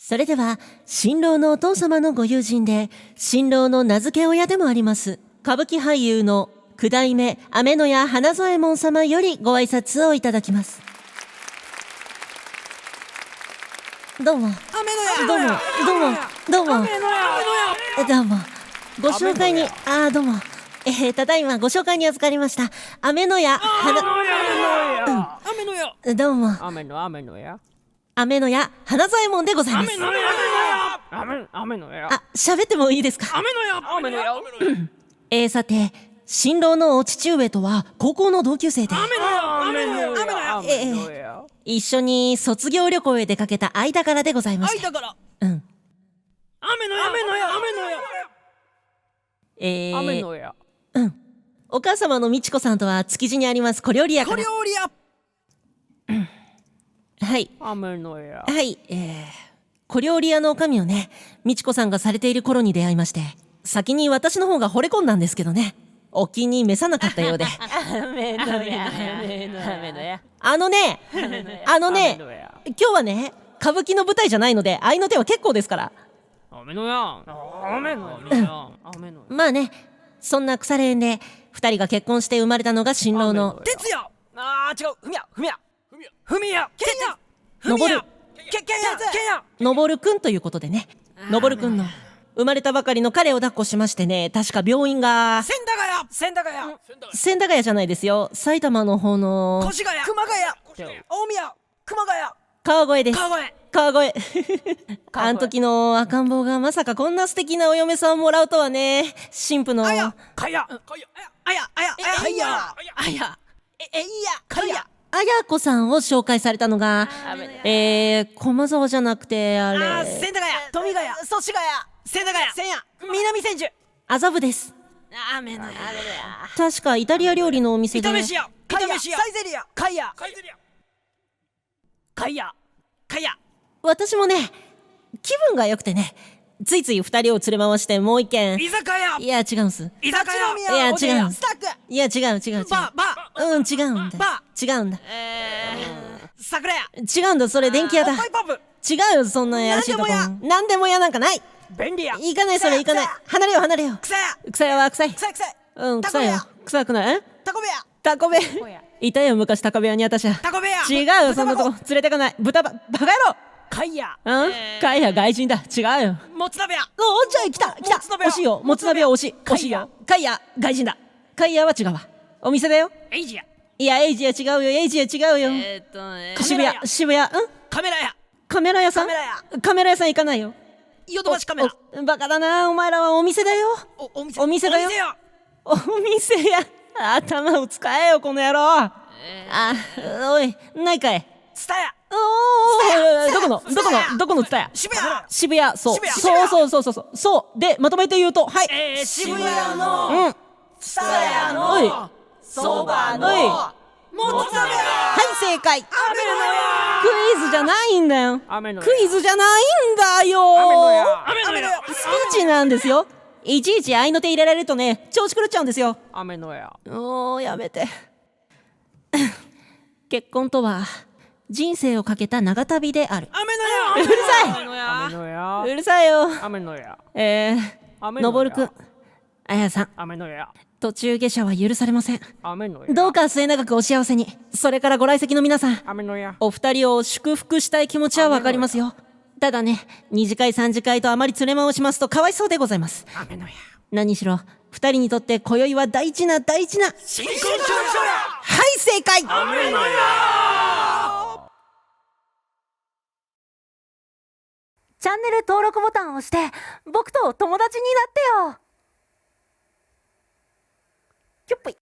それでは、新郎のお父様のご友人で、新郎の名付け親でもあります、歌舞伎俳優の九代目雨野屋花添右衛門様よりご挨拶をいただきます。どうも、雨のどうも、どうも、どうも、どうも。ご紹介に、ああ、どうも。えー、ただいまご紹介に預かりました。雨野屋花、雨のやどうも、雨の雨のや雨野屋花添右衛門でございます。雨のや雨雨のやあ、喋ってもいいですか？雨のや。雨のや。えー、さて、新郎のお父上とは高校の同級生で、雨のや。雨のや。雨のや雨のや。一緒に卒業旅行へ出かけた間柄でございまして。愛だから。うん。雨のや。雨のや。雨のや。えー、雨のや。お母様の美智子さんとは築地にあります小料理屋か小ら。料理やはい。雨のや。はい、えー、小料理屋の女将をね、美智子さんがされている頃に出会いまして、先に私の方が惚れ込んだんですけどね、お気に召さなかったようで。雨のや。雨のや。あのね、あのね今日はね、歌舞伎の舞台じゃないので、愛の手は結構ですから。雨のや。雨のや。雨のや。まあね、そんな腐れ縁で、二人が結婚して生まれたのが新郎の、哲也あー違う。ふみや。ふみやふみやけんやふみ登る。やけけんやけんやのぼるくんということでね、のぼるくんの、生まれたばかりの彼を抱っこしましてね、確か病院が、千駄ヶ谷。千駄ヶ谷。千駄ヶ谷じゃないですよ、埼玉の方の、越谷。熊谷。大宮。熊谷。川越です。川越。川越。あん時の赤ん坊がまさかこんな素敵なお嫁さんをもらうとはね、神父の、あや。かや。かや。あや。あや。あや。あや。あや。ええいや。かや。あやこさんを紹介されたのが、えー、駒沢じゃなくて、あれ、千駄ヶ谷。富ヶ谷祖師ヶ谷。千駄ヶ谷。千谷南千住。麻布です。雨のや確かイタリア料理のお店で。炒、飯屋炒飯屋サイゼリアカイヤカイゼリア。カイヤカイヤ私もね、気分が良くてね、ついつい二人を連れ回してもう一軒、居酒屋。いや違うんす。居酒屋。いや違うスタックいや違う違う違う。バーバうん、違うんだバ。違うんだ。ー桜屋違うんだ、それ電気屋だ。おっぱいパブ違うよ、そんなやらしいとこ。なんでも屋なんかない。便利屋行かない、それ行かない。離れよ、離れよ。草屋草屋は臭い。臭い臭いうん、臭いよ。臭くない？え？タコ部屋タコ部屋。いたよ、昔タコ部屋に私は。タコ部屋違うよ、そんなとこ。連れてかない。豚ば、バカ野郎カイヤうん？かいや外人だ。違うよ。もつ鍋屋お、じゃあ来た来た惜しいよ。もつ鍋は惜しい。惜しいよ。カイヤ、外人だ。カイヤは違うわ。お店だよ。エイジアいや、エイジは違うよ、エイジは違うよ。えっとね渋谷、渋谷、うん？カメラ屋カメラ屋さん？カメラ屋カメラ屋さん行かないよ。ヨドバシカメラおバカだな、お前らはお店だよ。おお店お店だよお店屋お店や。頭を使えよ、この野郎。あ、おい、ないかい？ツタヤおー、どこの、どこの、どこのツタヤ渋谷渋谷、そう。渋谷そうそうそうそうそう。そう。で、まとめて言うと、はい。えー渋谷のうん。ツタヤおい。のそばのもつ鍋屋はい、正解。ク雨のやイズじゃないんだよ。雨のやクイズじゃないんだよ。雨のや雨のやスピーチなんですよ。いちいち愛の手入れられるとね、調子狂っちゃうんですよ。雨のやおー、やめて。結婚とは、人生をかけた長旅である。雨のやうるさいうるさいよ。雨のやえー、雨のやのぼるくん、あやさん、雨のや。途中下車は許されません。雨のや。どうか末永くお幸せに。それからご来席の皆さん、雨のや。お二人を祝福したい気持ちはわかりますよ。ただね、二次会三次会とあまり連れ回しますとかわいそうでございます。雨のや何しろ、二人にとって今宵は大事な大事な。新婚長女や。はい、正解。雨のやチャンネル登録ボタンを押して僕と友達になってよキュッポイ